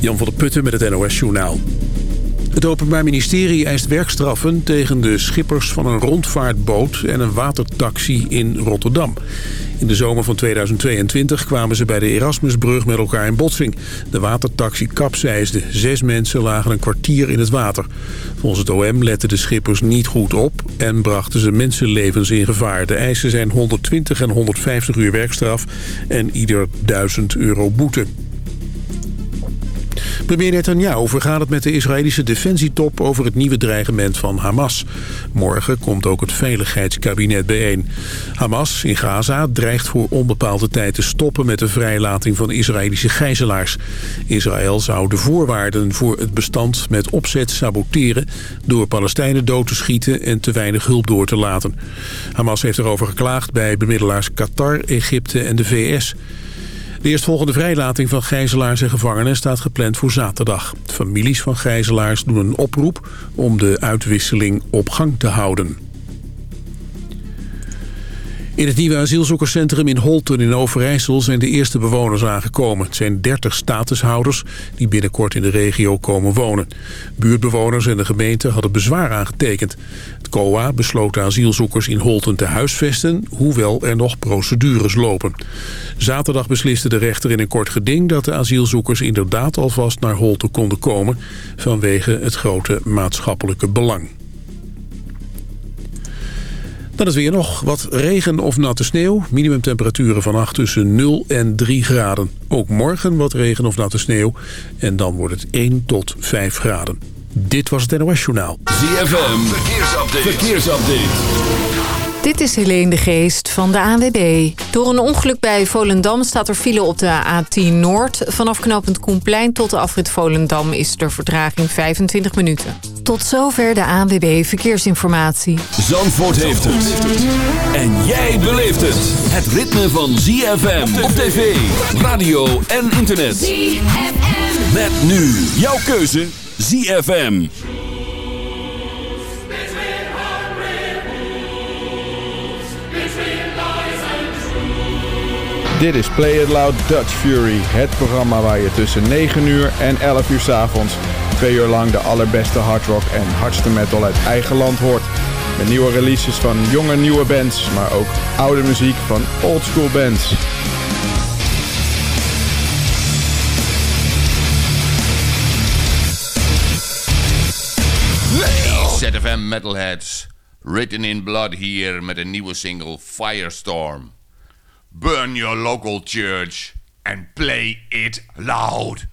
Jan van der Putten met het NOS Journaal. Het Openbaar Ministerie eist werkstraffen tegen de schippers van een rondvaartboot en een watertaxi in Rotterdam. In de zomer van 2022 kwamen ze bij de Erasmusbrug met elkaar in botsing. De watertaxi kapseisde. Zes mensen lagen een kwartier in het water. Volgens het OM letten de schippers niet goed op en brachten ze mensenlevens in gevaar. De eisen zijn 120 en 150 uur werkstraf en ieder 1000 euro boete. Premier Netanyahu het met de Israëlische defensietop over het nieuwe dreigement van Hamas. Morgen komt ook het veiligheidskabinet bijeen. Hamas in Gaza dreigt voor onbepaalde tijd te stoppen met de vrijlating van Israëlische gijzelaars. Israël zou de voorwaarden voor het bestand met opzet saboteren door Palestijnen dood te schieten en te weinig hulp door te laten. Hamas heeft erover geklaagd bij bemiddelaars Qatar, Egypte en de VS. De eerstvolgende vrijlating van gijzelaars en gevangenen staat gepland voor zaterdag. Families van gijzelaars doen een oproep om de uitwisseling op gang te houden. In het nieuwe asielzoekerscentrum in Holten in Overijssel zijn de eerste bewoners aangekomen. Het zijn 30 statushouders die binnenkort in de regio komen wonen. Buurtbewoners en de gemeente hadden bezwaar aangetekend. Het COA besloot de asielzoekers in Holten te huisvesten, hoewel er nog procedures lopen. Zaterdag besliste de rechter in een kort geding dat de asielzoekers inderdaad alvast naar Holten konden komen vanwege het grote maatschappelijke belang. Dan is weer nog wat regen of natte sneeuw. Minimumtemperaturen vannacht tussen 0 en 3 graden. Ook morgen wat regen of natte sneeuw. En dan wordt het 1 tot 5 graden. Dit was het NOS Journaal. ZFM, verkeersupdate. verkeersupdate. Dit is Helene de Geest van de ANWB. Door een ongeluk bij Volendam staat er file op de A10 Noord. Vanaf knooppunt Koenplein tot de afrit Volendam is de vertraging 25 minuten. Tot zover de ANWB Verkeersinformatie. Zandvoort heeft het. En jij beleeft het. Het ritme van ZFM op tv, radio en internet. ZFM. Met nu jouw keuze ZFM. Dit is Play It Loud Dutch Fury, het programma waar je tussen 9 uur en 11 uur s avonds twee uur lang de allerbeste hardrock en hardste metal uit eigen land hoort. Met nieuwe releases van jonge nieuwe bands, maar ook oude muziek van oldschool bands. Hey ZFM Metalheads, Written in Blood hier met een nieuwe single Firestorm. burn your local church, and play it loud.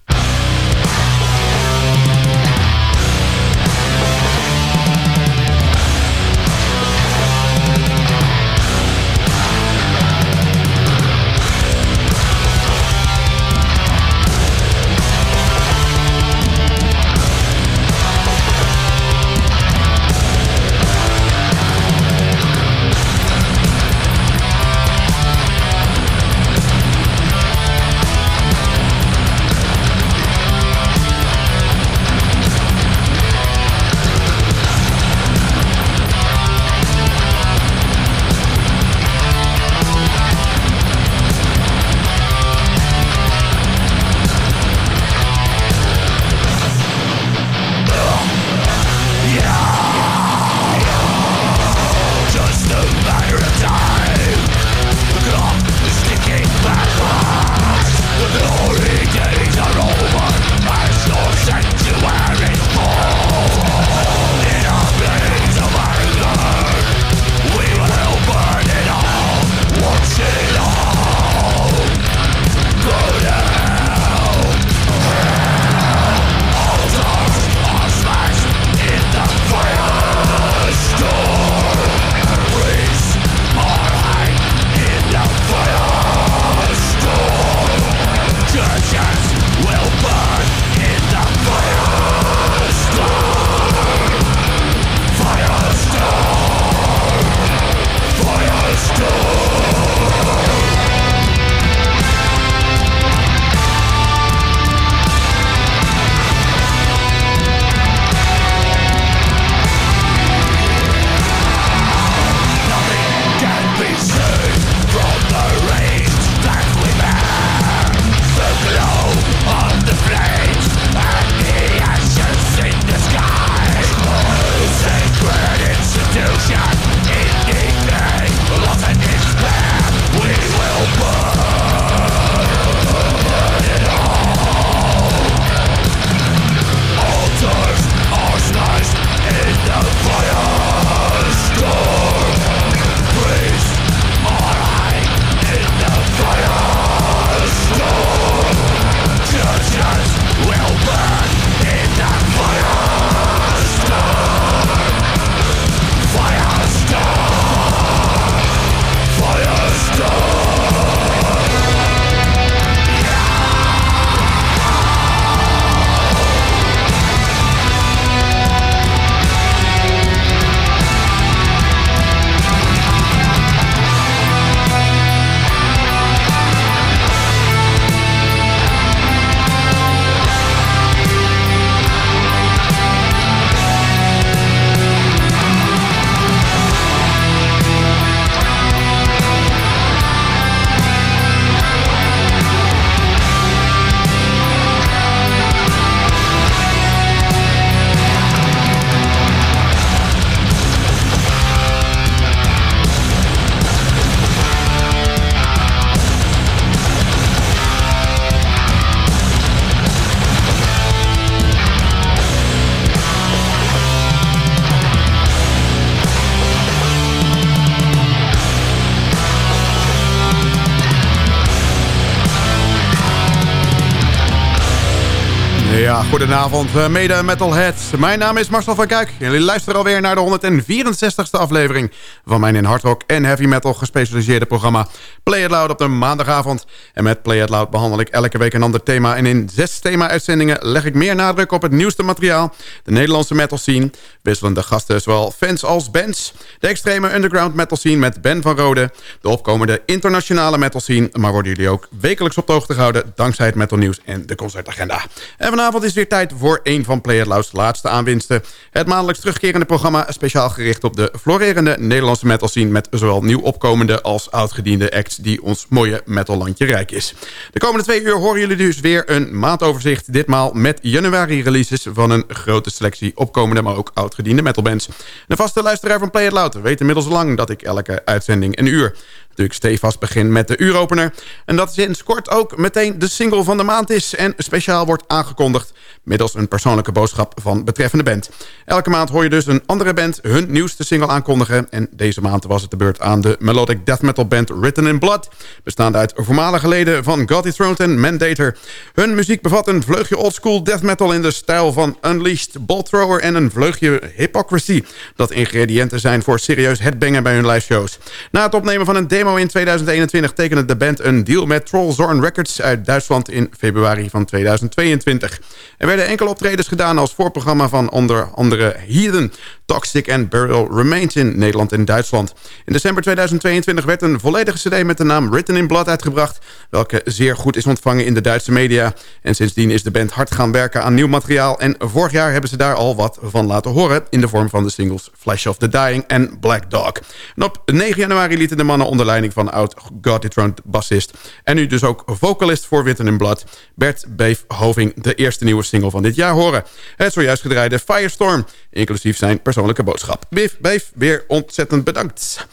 Goedenavond, uh, mede metalheads. Mijn naam is Marcel van Kuik. Jullie luisteren alweer naar de 164ste aflevering... van mijn in hardrock en heavy metal gespecialiseerde programma... Play It Loud op de maandagavond. En met Play It Loud behandel ik elke week een ander thema... en in zes thema-uitzendingen leg ik meer nadruk op het nieuwste materiaal... de Nederlandse metal scene, wisselende gasten zowel fans als bands... de extreme underground metal scene met Ben van Rode... de opkomende internationale metal scene... maar worden jullie ook wekelijks op de hoogte gehouden... dankzij het metal nieuws en de concertagenda. En vanavond is weer tijd voor een van Play It Loud's laatste aanwinsten. Het maandelijks terugkerende programma speciaal gericht op de florerende Nederlandse metal scene... met zowel nieuw opkomende als oudgediende acts die ons mooie metallandje rijk is. De komende twee uur horen jullie dus weer een maandoverzicht. Ditmaal met januari releases van een grote selectie opkomende... maar ook oudgediende metalbands. De vaste luisteraar van Play It Loud weet inmiddels lang dat ik elke uitzending een uur natuurlijk stevast begin met de uuropener. En dat sinds kort ook meteen de single van de maand is... en speciaal wordt aangekondigd middels een persoonlijke boodschap van betreffende band. Elke maand hoor je dus een andere band hun nieuwste single aankondigen... en deze maand was het de beurt aan de melodic death metal band Written in Blood... bestaande uit voormalige leden van God Thrones en Mandator. Hun muziek bevat een vleugje oldschool death metal in de stijl van Unleashed, Bolt Thrower... en een vleugje hypocrisy, dat ingrediënten zijn voor serieus headbangen bij hun live shows. Na het opnemen van een demo in 2021 tekende de band een deal met Trollzorn Records uit Duitsland in februari van 2022. Er enkele optredens gedaan als voorprogramma van onder andere Heathen, Toxic and Burial Remains in Nederland en Duitsland. In december 2022 werd een volledige cd met de naam Written in Blood uitgebracht, welke zeer goed is ontvangen in de Duitse media. En sindsdien is de band hard gaan werken aan nieuw materiaal en vorig jaar hebben ze daar al wat van laten horen in de vorm van de singles Flash of the Dying en Black Dog. En op 9 januari lieten de mannen onder leiding van oud God Dethroned bassist en nu dus ook vocalist voor Written in Blood, Bert Beef Hoving, de eerste nieuwe single van dit jaar horen. Het zojuist gedraaide Firestorm, inclusief zijn persoonlijke boodschap. Biff Beef, weer ontzettend bedankt.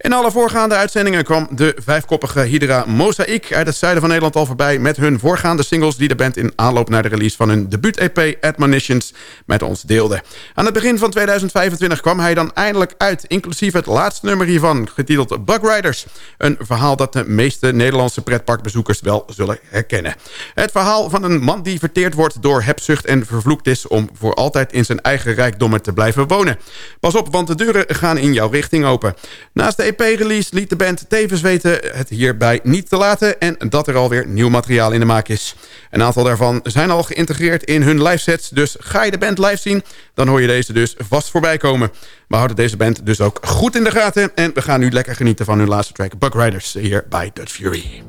In alle voorgaande uitzendingen kwam de vijfkoppige Hydra Mosaic uit het zuiden van Nederland al voorbij... met hun voorgaande singles die de band in aanloop naar de release van hun debuut-EP Admonitions met ons deelde. Aan het begin van 2025 kwam hij dan eindelijk uit, inclusief het laatste nummer hiervan, getiteld Bug Riders. Een verhaal dat de meeste Nederlandse pretparkbezoekers wel zullen herkennen. Het verhaal van een man die verteerd wordt door hebzucht en vervloekt is... om voor altijd in zijn eigen rijkdommen te blijven wonen. Pas op, want de deuren gaan in jouw richting open. Naast de EP-release liet de band tevens weten het hierbij niet te laten... en dat er alweer nieuw materiaal in de maak is. Een aantal daarvan zijn al geïntegreerd in hun livesets... dus ga je de band live zien, dan hoor je deze dus vast voorbij komen. We houden deze band dus ook goed in de gaten... en we gaan nu lekker genieten van hun laatste track Bug Riders hier bij Dutch Fury.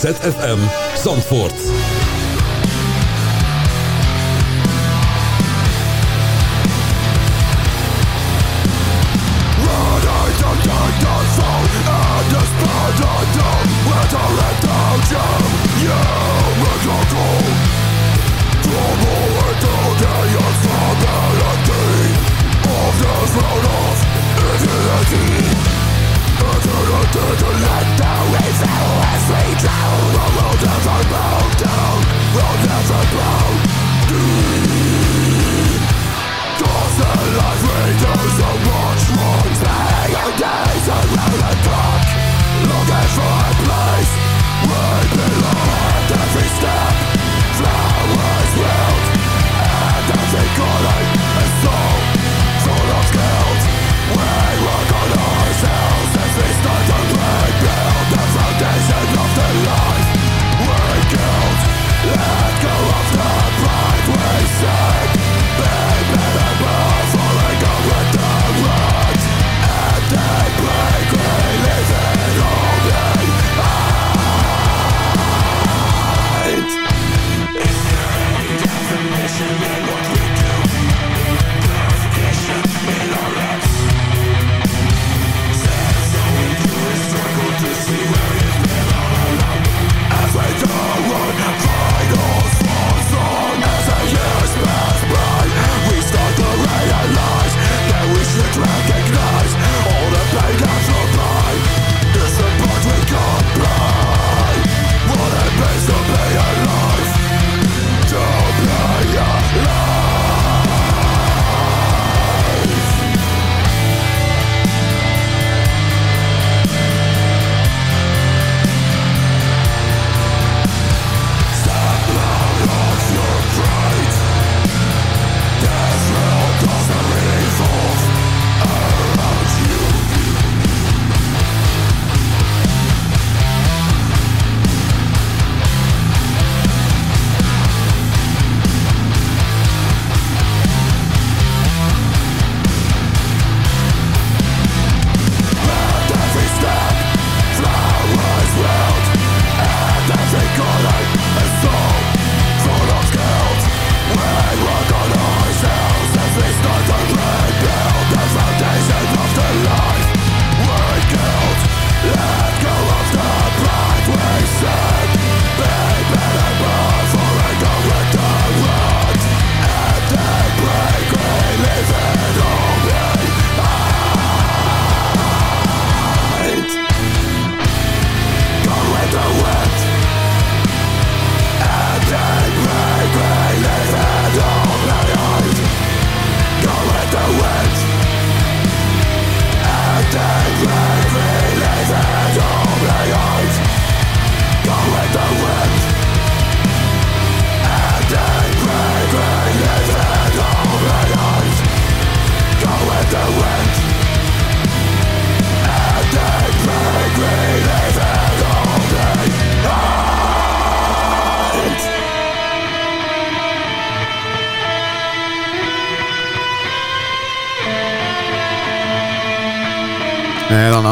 ZFM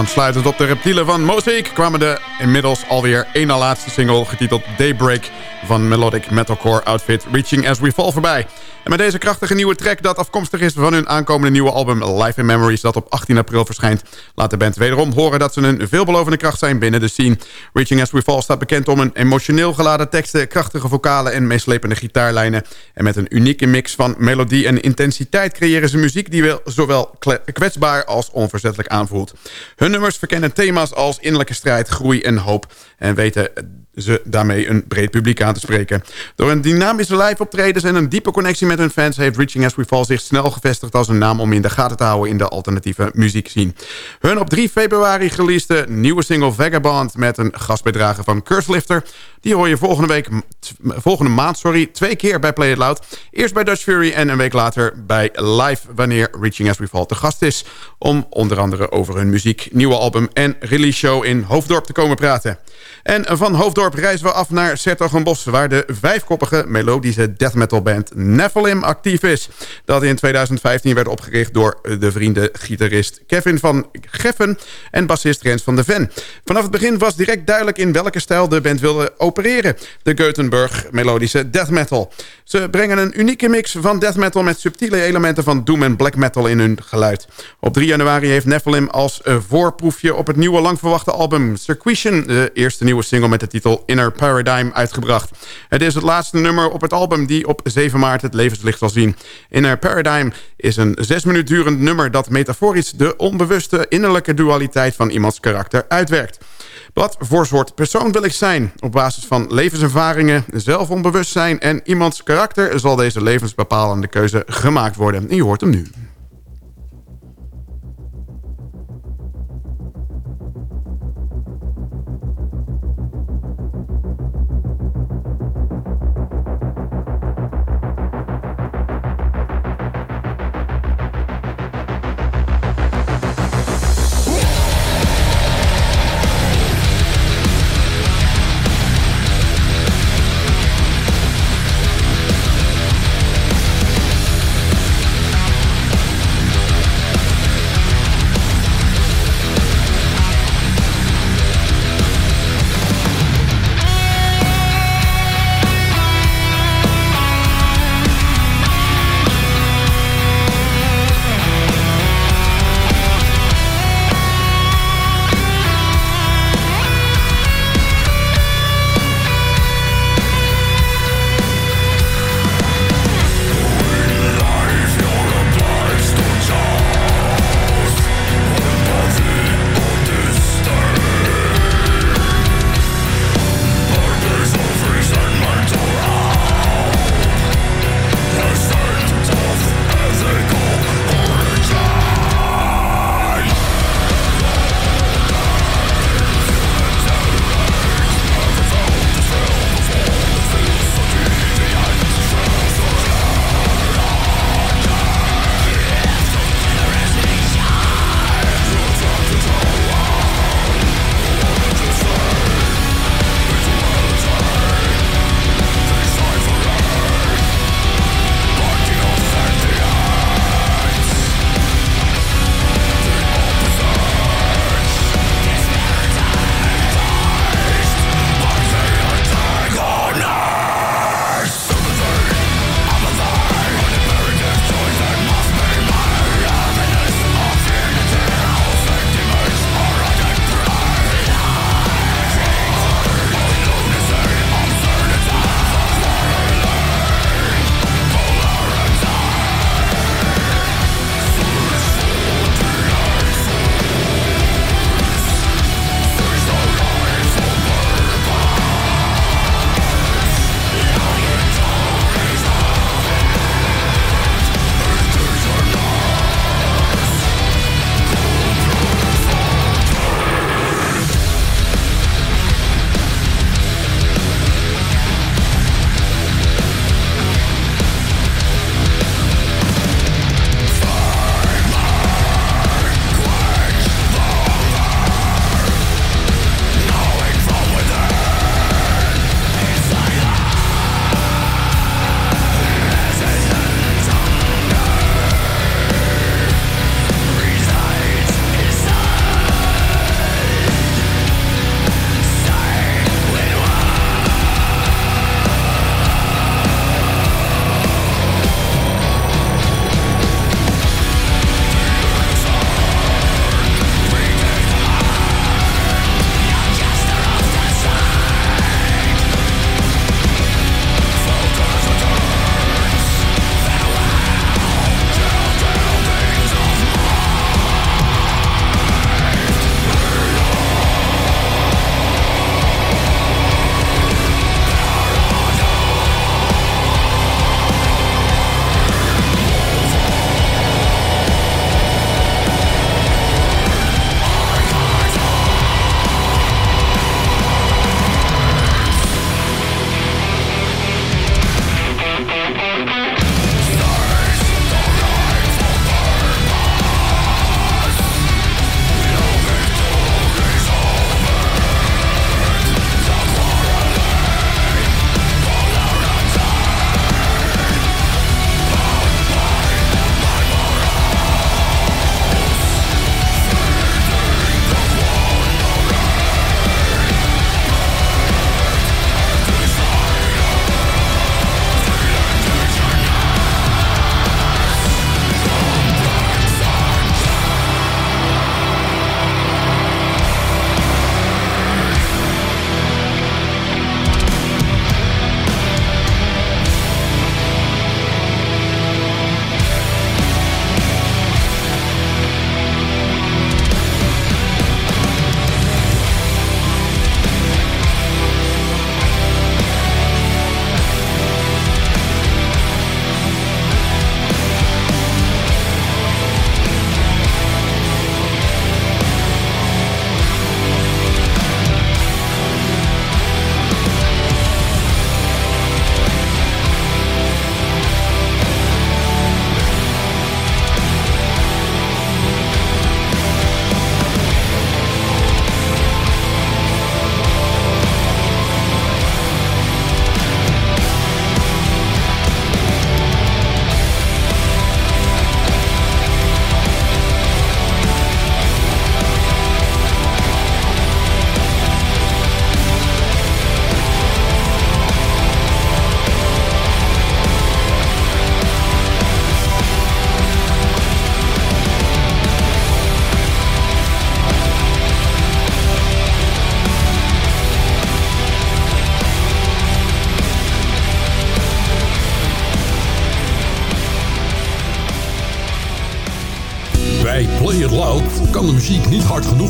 aansluitend op de reptielen van Mosaic kwamen de inmiddels alweer één na laatste single getiteld Daybreak van melodic metalcore outfit Reaching As We Fall voorbij. En met deze krachtige nieuwe track dat afkomstig is van hun aankomende nieuwe album Life in Memories dat op 18 april verschijnt, laat de band wederom horen dat ze een veelbelovende kracht zijn binnen de scene. Reaching As We Fall staat bekend om een emotioneel geladen teksten, krachtige vocalen en meeslepende gitaarlijnen. En met een unieke mix van melodie en intensiteit creëren ze muziek die wel zowel kwetsbaar als onverzettelijk aanvoelt. Hun nummers verkennen thema's als innerlijke strijd, groei en hoop. En weten ze daarmee een breed publiek aan te spreken. Door een dynamische live optredens en een diepe connectie met hun fans... heeft Reaching As We Fall zich snel gevestigd als een naam... om in de gaten te houden in de alternatieve muziek zien. Hun op 3 februari releasede nieuwe single Vagabond... met een gastbedragen van Curselifter... die hoor je volgende, week, volgende maand sorry, twee keer bij Play It Loud. Eerst bij Dutch Fury en een week later bij Live... wanneer Reaching As We Fall te gast is... om onder andere over hun muziek, nieuwe album en release show in Hoofddorp te komen praten. En van Hoofddorp Hoofddorp reizen we af naar Sertogenbos... waar de vijfkoppige melodische death metal band Nephilim actief is. Dat in 2015 werd opgericht door de vrienden gitarist Kevin van Geffen... en bassist Rens van de Ven. Vanaf het begin was direct duidelijk in welke stijl de band wilde opereren. De Gothenburg melodische death metal. Ze brengen een unieke mix van death metal... met subtiele elementen van doom en black metal in hun geluid. Op 3 januari heeft Nephilim als voorproefje op het nieuwe langverwachte album Circuition... de eerste nieuwe single met de titel Inner Paradigm uitgebracht. Het is het laatste nummer op het album die op 7 maart het levenslicht zal zien. Inner Paradigm is een zes minuut durend nummer... dat metaforisch de onbewuste innerlijke dualiteit van iemands karakter uitwerkt. Wat voor soort persoon wil ik zijn? Op basis van levenservaringen, zelfonbewustzijn en iemands karakter... zal deze levensbepalende keuze gemaakt worden. En je hoort hem nu.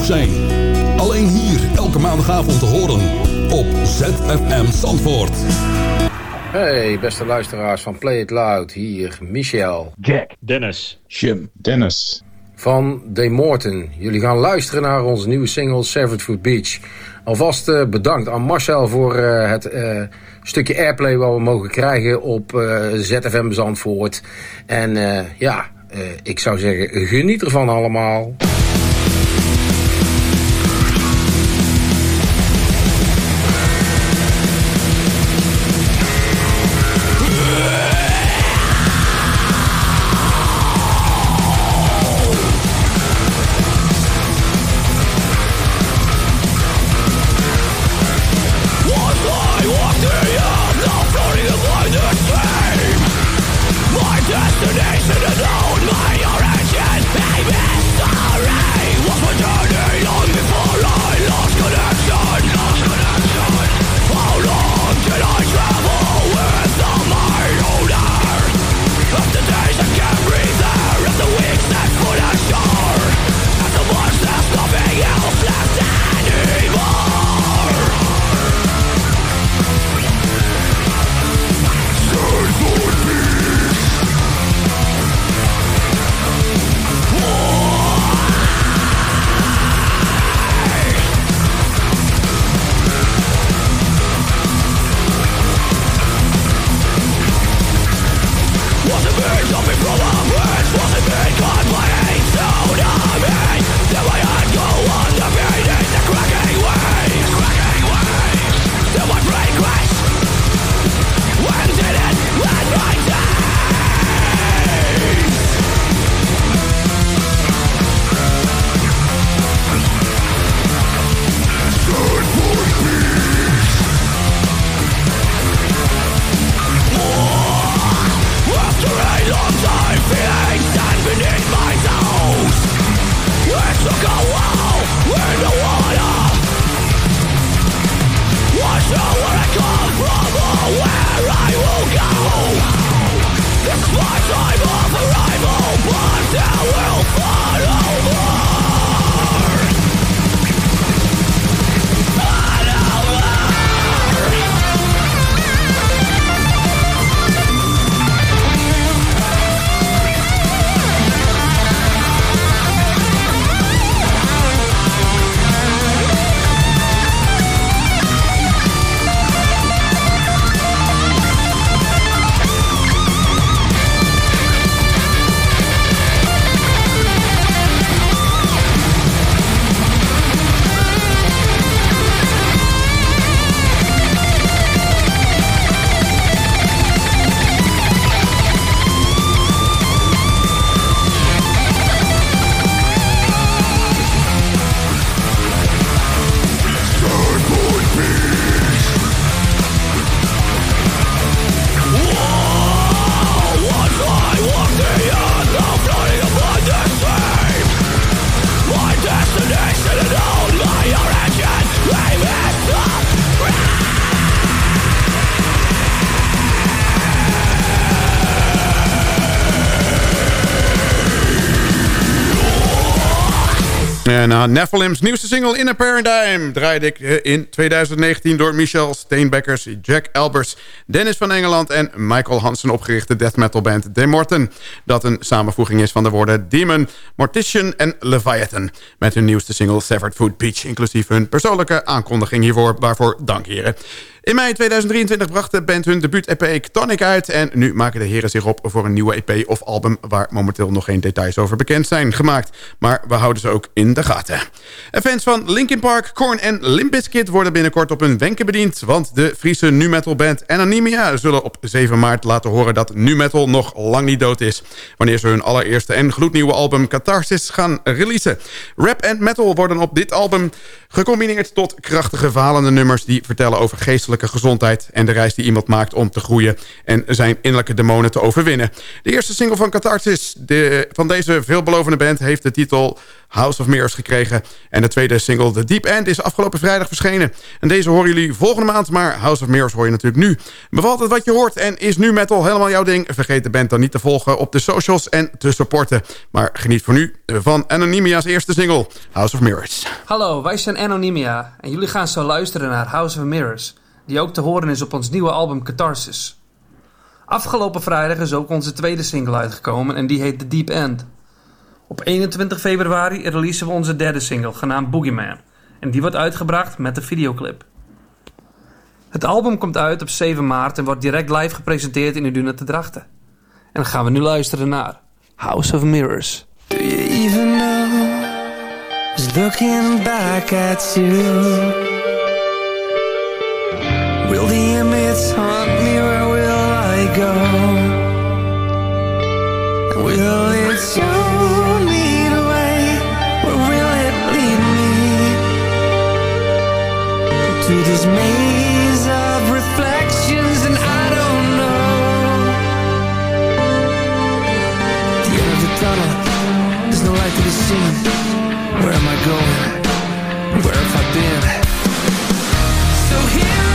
Zijn. Alleen hier, elke maandagavond te horen op ZFM Zandvoort. Hey, beste luisteraars van Play It Loud. Hier Michel. Jack. Dennis. Jim. Dennis. Van De Morton. Jullie gaan luisteren naar onze nieuwe single Severed Foot Beach. Alvast uh, bedankt aan Marcel voor uh, het uh, stukje airplay wat we mogen krijgen op ZFM Zandvoort. En ja, ik zou zeggen, geniet ervan allemaal. En uh, Nephilim's nieuwste single In a Paradigm draaide ik uh, in 2019 door Michel Steenbekkers, Jack Elbers, Dennis van Engeland en Michael Hansen opgerichte death metal band De Morten. Dat een samenvoeging is van de woorden Demon, Mortician en Leviathan. Met hun nieuwste single Severed Food Beach, inclusief hun persoonlijke aankondiging hiervoor. Waarvoor dank heren. In mei 2023 bracht de band hun debuut-EP Tonic uit... en nu maken de heren zich op voor een nieuwe EP of album... waar momenteel nog geen details over bekend zijn gemaakt. Maar we houden ze ook in de gaten. En fans van Linkin Park, Korn en Limp Bizkit... worden binnenkort op hun wenken bediend... want de Friese nu-metal band Anonymia zullen op 7 maart laten horen... dat nu-metal nog lang niet dood is... wanneer ze hun allereerste en gloednieuwe album Catharsis gaan releasen. Rap en metal worden op dit album gecombineerd tot krachtige verhalende nummers... die vertellen over geestelijke gezondheid... en de reis die iemand maakt om te groeien en zijn innerlijke demonen te overwinnen. De eerste single van Catharsis de, van deze veelbelovende band heeft de titel House of Mirrors gekregen. En de tweede single, The Deep End, is afgelopen vrijdag verschenen. En deze horen jullie volgende maand, maar House of Mirrors hoor je natuurlijk nu. Bevalt het wat je hoort en is nu metal helemaal jouw ding? Vergeet de band dan niet te volgen op de socials en te supporten. Maar geniet voor nu van Anonymia's eerste single, House of Mirrors. Hallo, wij zijn Anonymia en jullie gaan zo luisteren naar House of Mirrors... die ook te horen is op ons nieuwe album Catharsis. Afgelopen vrijdag is ook onze tweede single uitgekomen en die heet The Deep End... Op 21 februari releasen we onze derde single, genaamd Boogeyman. En die wordt uitgebracht met de videoclip. Het album komt uit op 7 maart en wordt direct live gepresenteerd in Uduna te Drachten. En dan gaan we nu luisteren naar House of Mirrors. Do you even know looking back at you To this maze of reflections and I don't know The end of the tunnel, there's no light to be seen Where am I going? Where have I been? So here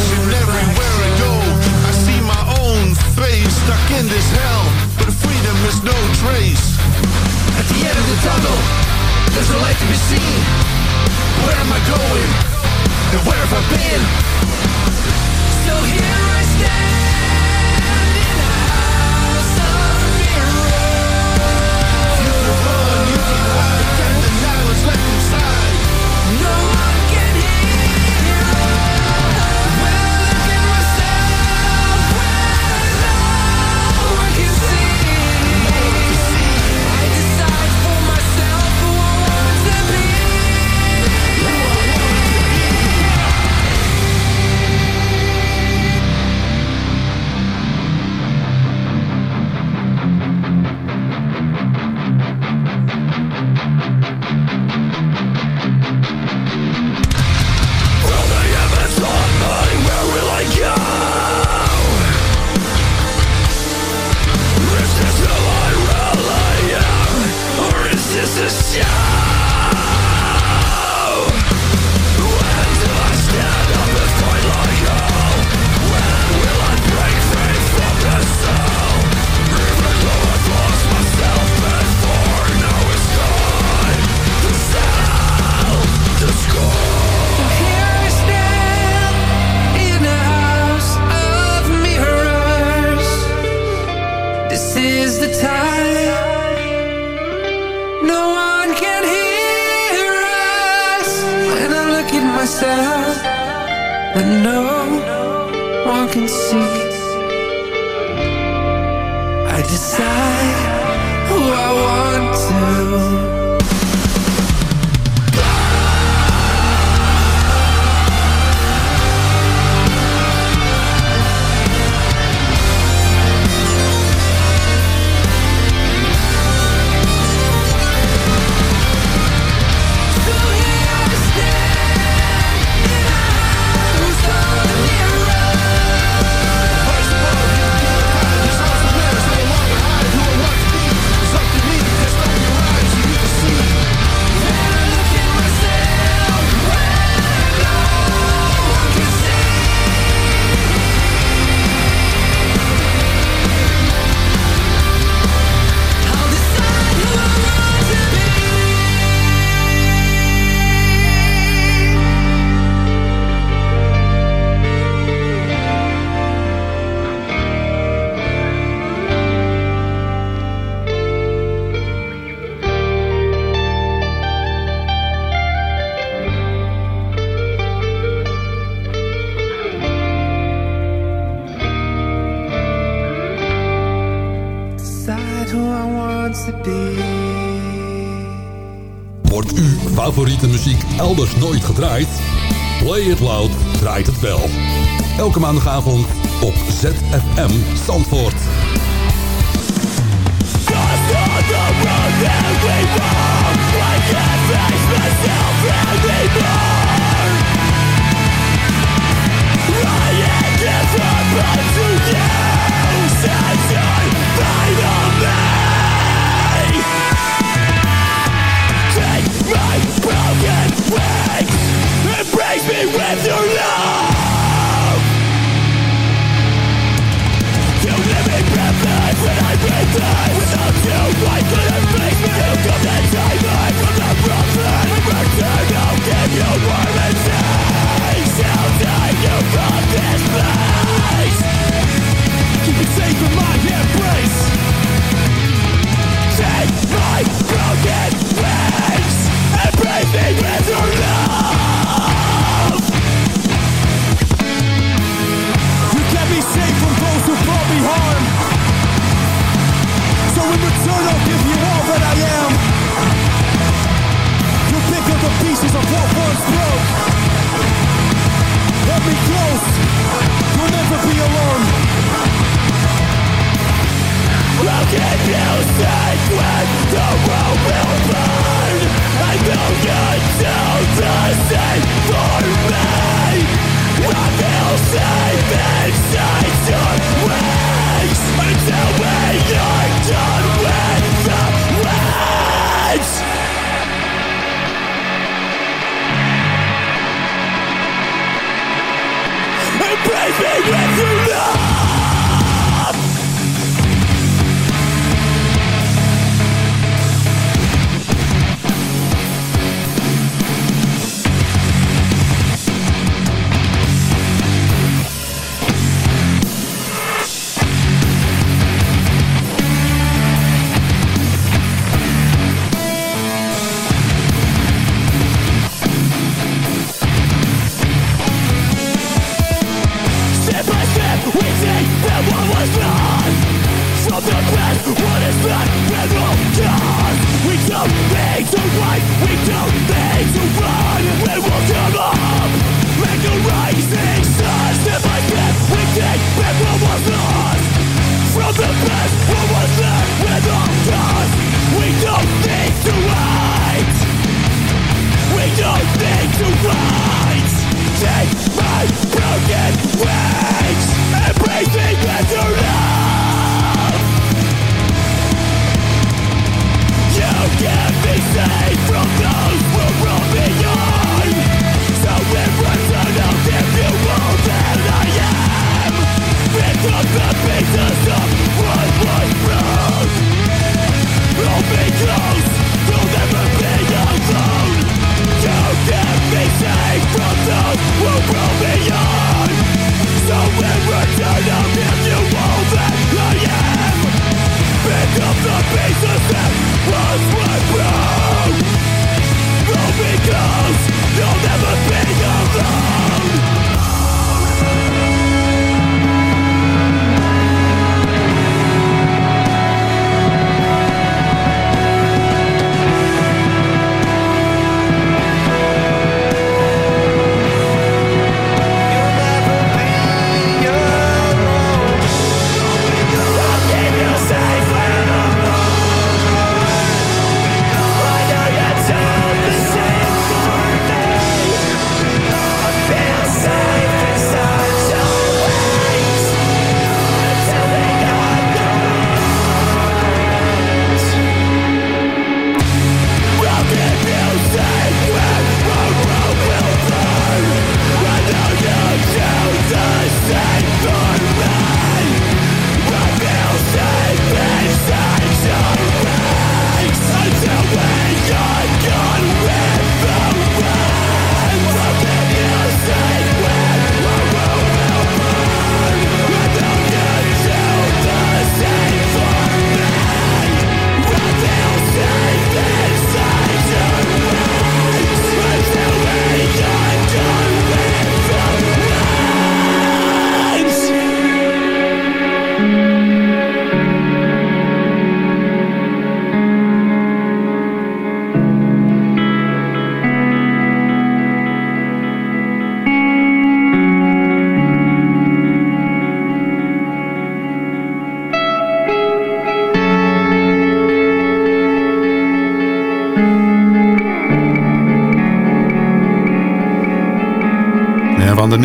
reflection everywhere I go. I see my own face stuck in this hell, but freedom is no trace. At the end of the tunnel, there's no light to be seen. Where am I going? And where have I been? So here draait, Play It Loud draait het wel. Elke maandagavond op ZFM Zandvoort. Different, but to you, sense by the man wings me with your love. You when I breathe. Without you, I couldn't face I'll warm take you from this place. Keep me safe in my embrace. Take my broken wings and breathe me with your love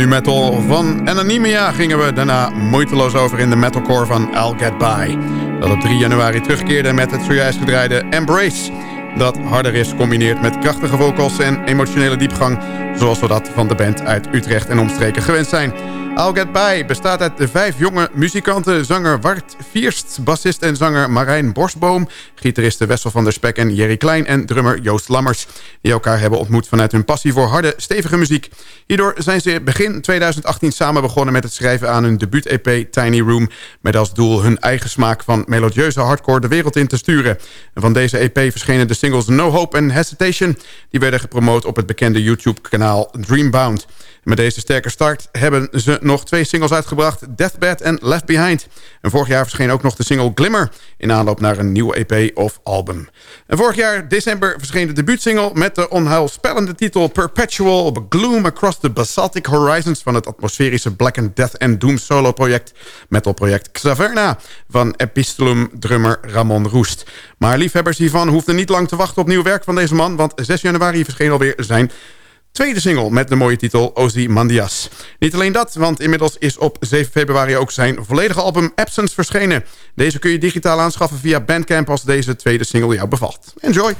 metal van Anonymia gingen we daarna moeiteloos over in de metalcore van I'll Get By. Dat op 3 januari terugkeerde met het zojuist gedraaide Embrace. Dat harder is combineert met krachtige vocals en emotionele diepgang... zoals we dat van de band uit Utrecht en omstreken gewend zijn... I'll Get By bestaat uit de vijf jonge muzikanten... zanger Wart Vierst, bassist en zanger Marijn Borsboom... gitaristen Wessel van der Spek en Jerry Klein... en drummer Joost Lammers... die elkaar hebben ontmoet vanuit hun passie voor harde, stevige muziek. Hierdoor zijn ze begin 2018 samen begonnen met het schrijven aan hun debuut-EP Tiny Room... met als doel hun eigen smaak van melodieuze hardcore de wereld in te sturen. En van deze EP verschenen de singles No Hope en Hesitation... die werden gepromoot op het bekende YouTube-kanaal Dreambound... Met deze sterke start hebben ze nog twee singles uitgebracht... Deathbed en Left Behind. En vorig jaar verscheen ook nog de single Glimmer... in aanloop naar een nieuwe EP of album. En vorig jaar, december, verscheen de debuutsingle... met de onheilspellende titel Perpetual Gloom Across the Basaltic Horizons... van het atmosferische Black and Death and Doom solo-project... metalproject Xaverna van Epistolum-drummer Ramon Roest. Maar liefhebbers hiervan hoefden niet lang te wachten op nieuw werk van deze man... want 6 januari verscheen alweer zijn tweede single met de mooie titel Ozymandias. Niet alleen dat, want inmiddels is op 7 februari ook zijn volledige album Absence verschenen. Deze kun je digitaal aanschaffen via Bandcamp als deze tweede single jou bevalt. Enjoy!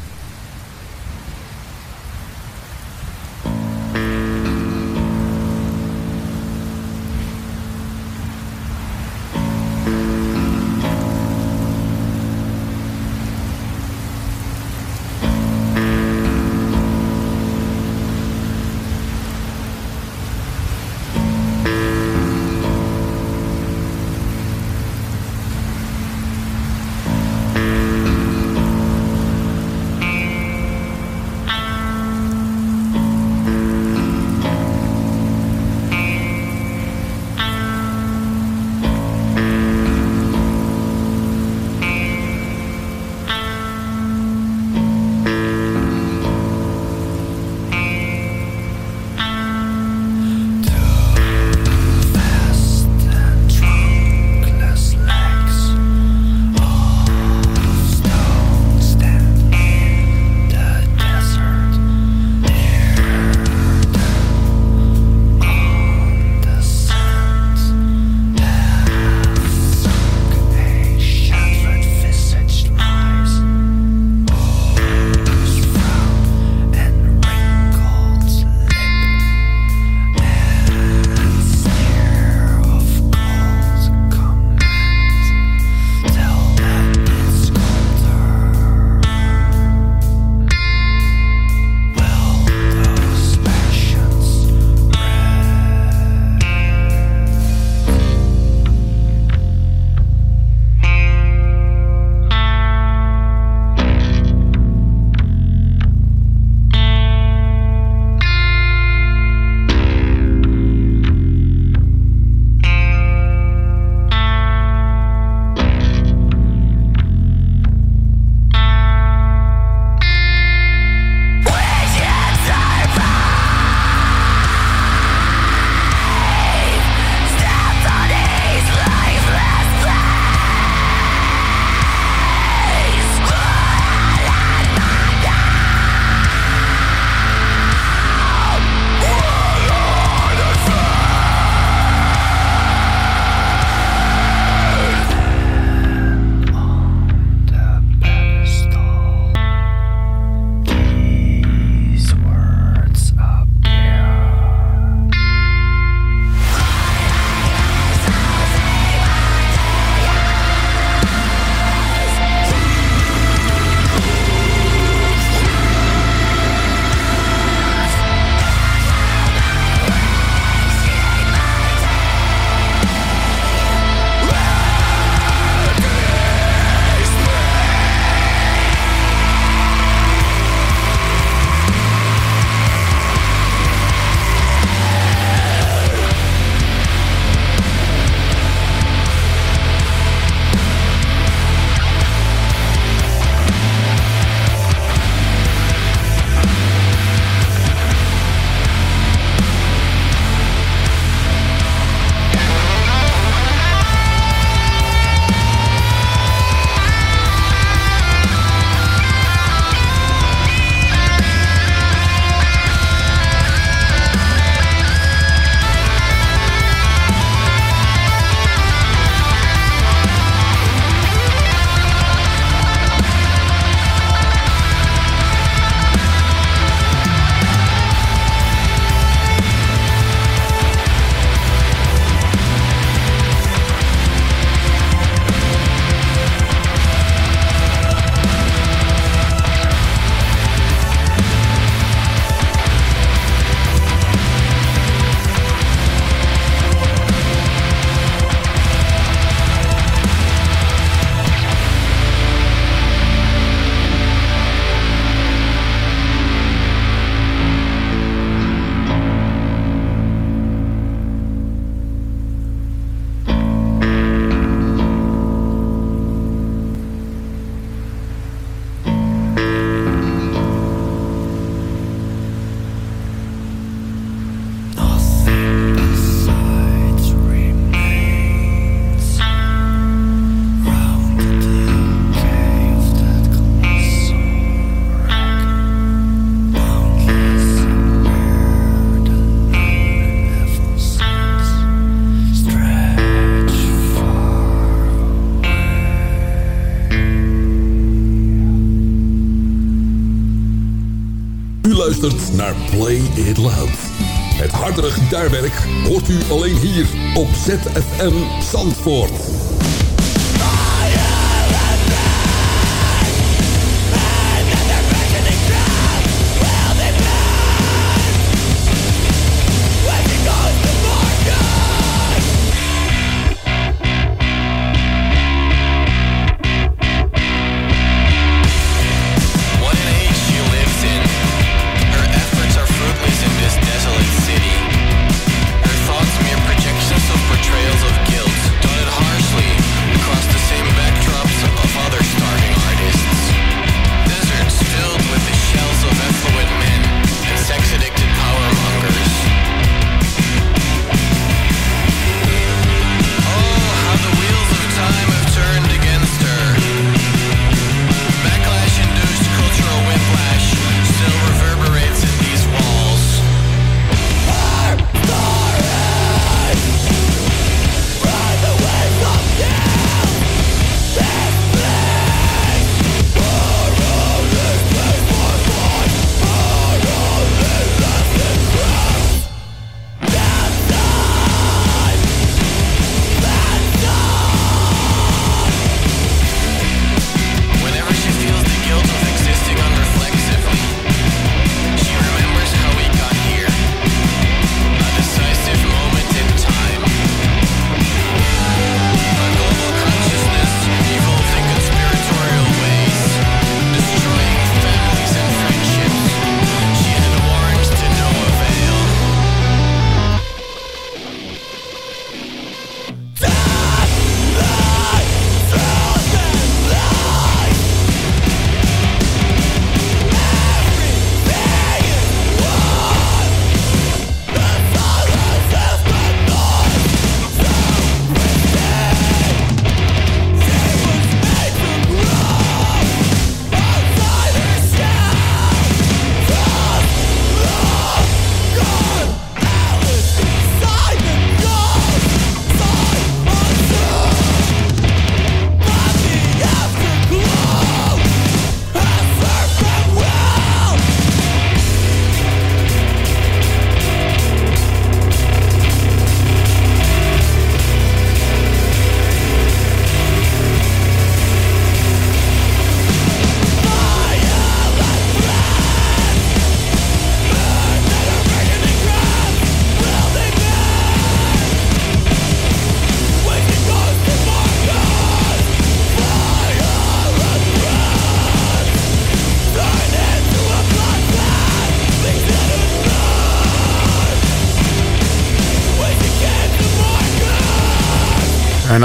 ZFM Zandvoort.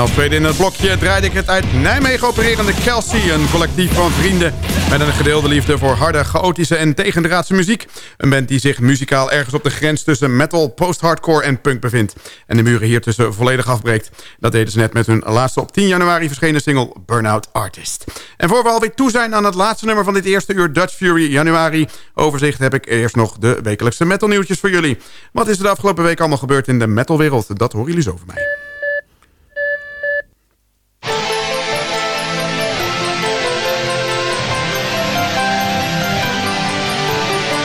Als tweede in het blokje draaide ik het uit Nijmegen opererende Kelsey. Een collectief van vrienden met een gedeelde liefde voor harde, chaotische en tegendraadse muziek. Een band die zich muzikaal ergens op de grens tussen metal, post-hardcore en punk bevindt. En de muren hier tussen volledig afbreekt. Dat deden ze net met hun laatste op 10 januari verschenen single Burnout Artist. En voor we alweer toe zijn aan het laatste nummer van dit eerste uur Dutch Fury januari overzicht... heb ik eerst nog de wekelijkse metal nieuwtjes voor jullie. Wat is er de afgelopen week allemaal gebeurd in de metalwereld? Dat horen jullie zo van mij.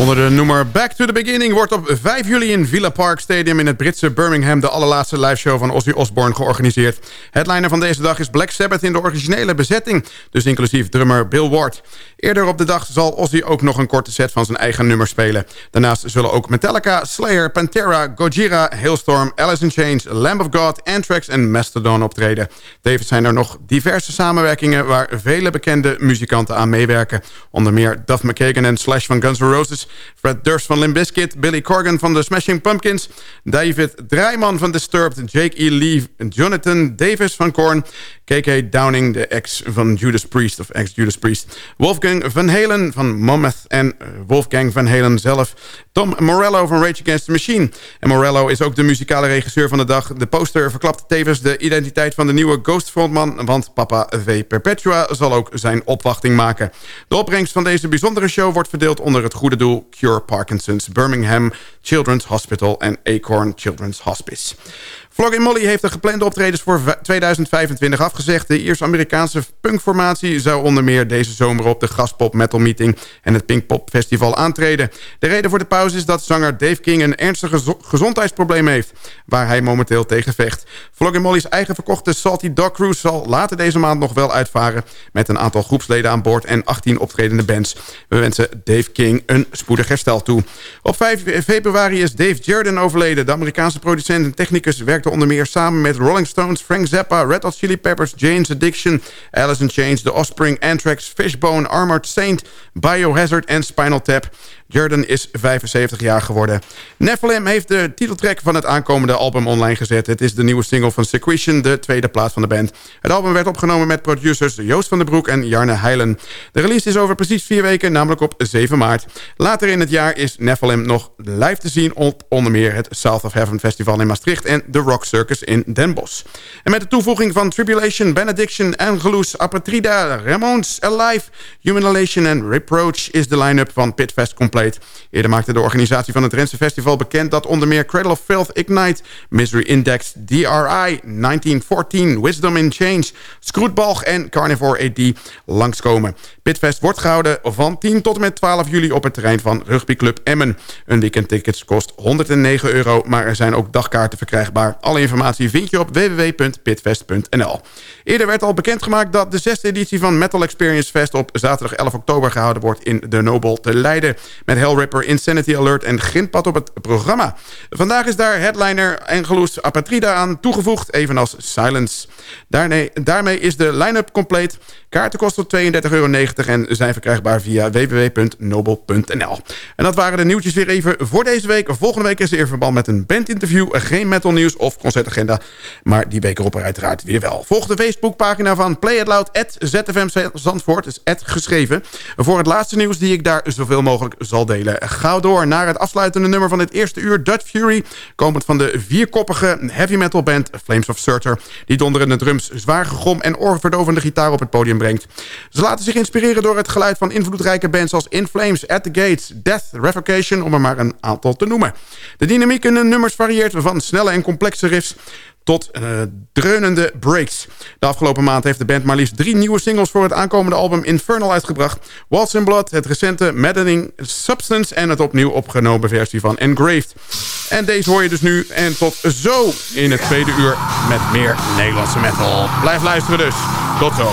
Onder de noemer Back to the Beginning wordt op 5 juli in Villa Park Stadium in het Britse Birmingham de allerlaatste liveshow van Ozzy Osbourne georganiseerd. Headliner van deze dag is Black Sabbath in de originele bezetting, dus inclusief drummer Bill Ward. Eerder op de dag zal Ozzy ook nog een korte set van zijn eigen nummer spelen. Daarnaast zullen ook Metallica, Slayer, Pantera, Gojira, Hailstorm, Alice in Chains, Lamb of God, Anthrax en Mastodon optreden. Tevens zijn er nog diverse samenwerkingen waar vele bekende muzikanten aan meewerken. Onder meer Duff McKagan en Slash van Guns N' Roses, Fred Durst van Limp Bizkit, Billy Corgan van The Smashing Pumpkins, David Dreiman van Disturbed, Jake E. Lee, Jonathan Davis van Korn, KK Downing, de ex van Judas Priest of ex-Judas Priest, Wolfgang Van Halen van Mammoth en eh, Wolfgang Van Halen zelf, Tom Morello van Rage Against the Machine. En Morello is ook de muzikale regisseur van de dag. De poster verklapt tevens de identiteit van de nieuwe Ghost frontman, want papa V. Perpetua zal ook zijn opwachting maken. De opbrengst van deze bijzondere show wordt verdeeld onder het goede doel Cure Parkinson's, Birmingham Children's Hospital en Acorn Children's Hospice. Flogging Molly heeft de geplande optredens voor 2025 afgezegd. De Iers-Amerikaanse punkformatie zou onder meer deze zomer op de Gaspop Metal Meeting en het Pinkpop Festival aantreden. De reden voor de pauze is dat zanger Dave King een ernstig gezo- gezondheidsprobleem heeft, waar hij momenteel tegen vecht. Flogging Molly's eigen verkochte Salty Dog Cruise zal later deze maand nog wel uitvaren met een aantal groepsleden aan boord en 18 optredende bands. We wensen Dave King een spoedig herstel toe. Op 5 februari is Dave Jordan overleden. De Amerikaanse producent en technicus werkte onder meer samen met Rolling Stones, Frank Zappa, Red Hot Chili Peppers, Jane's Addiction, Alice in Chains, The Offspring, Anthrax, Fishbone, Armored Saint, Biohazard en Spinal Tap. Jordan is 75 jaar geworden. Nephilim heeft de titeltrack van het aankomende album online gezet. Het is de nieuwe single van Secretion, de tweede plaat van de band. Het album werd opgenomen met producers Joost van den Broek en Jarne Heilen. De release is over precies vier weken, namelijk op 7 maart. Later in het jaar is Nephilim nog live te zien op onder meer het South of Heaven Festival in Maastricht en The Rock Circus in Den Bosch. En met de toevoeging van Tribulation, Benediction, Angelus, Apatrida, Ramones, Alive, Humanilation en Reproach is de line-up van Pitfest compleet. Eerder maakte de organisatie van het Drentse Festival bekend dat onder meer Cradle of Filth, Ignite, Misery Index, DRI, 1914, Wisdom in Change, Scrootbalg en Carnivore AD langskomen. Pitfest wordt gehouden van 10 tot en met 12 juli op het terrein van rugbyclub Emmen. Een weekendticket kost 109 euro, maar er zijn ook dagkaarten verkrijgbaar. Alle informatie vind je op www.pitfest.nl. Eerder werd al bekendgemaakt dat de zesde editie van Metal Experience Fest op zaterdag 11 oktober gehouden wordt in de Nobel te Leiden. Met Hellripper, Insanity Alert en Grindpad op het programma. Vandaag is daar headliner Angelus Apatrida aan toegevoegd, evenals Silence. Daarmee, daarmee is de line-up compleet. Kaarten kosten 32,90 euro en zijn verkrijgbaar via www.nobel.nl. En dat waren de nieuwtjes weer even voor deze week. Volgende week is er in verband met een bandinterview. Geen metal nieuws of concertagenda. Maar die week erop er uiteraard weer wel. Volg de Facebookpagina van Play It Loud. ZFM Zandvoort is geschreven. Voor het laatste nieuws die ik daar zoveel mogelijk zal delen. Ga door naar het afsluitende nummer van het eerste uur. Dutch Fury. Komend van de vierkoppige heavy metal band Flames of Surter. Die donderende drums, zwaar gegrom en oorverdovende gitaar op het podium brengt. Ze laten zich inspireren door het geluid van invloedrijke bands als In Flames, At The Gates, Death, Revocation, om er maar een aantal te noemen. De dynamiek in de nummers varieert van snelle en complexe riffs tot uh, dreunende breaks. De afgelopen maand heeft de band maar liefst drie nieuwe singles... voor het aankomende album Infernal uitgebracht. Waltz in Blood, het recente Maddening Substance... en het opnieuw opgenomen versie van Engraved. En deze hoor je dus nu en tot zo in het tweede uur... met meer Nederlandse metal. Blijf luisteren dus. Tot zo.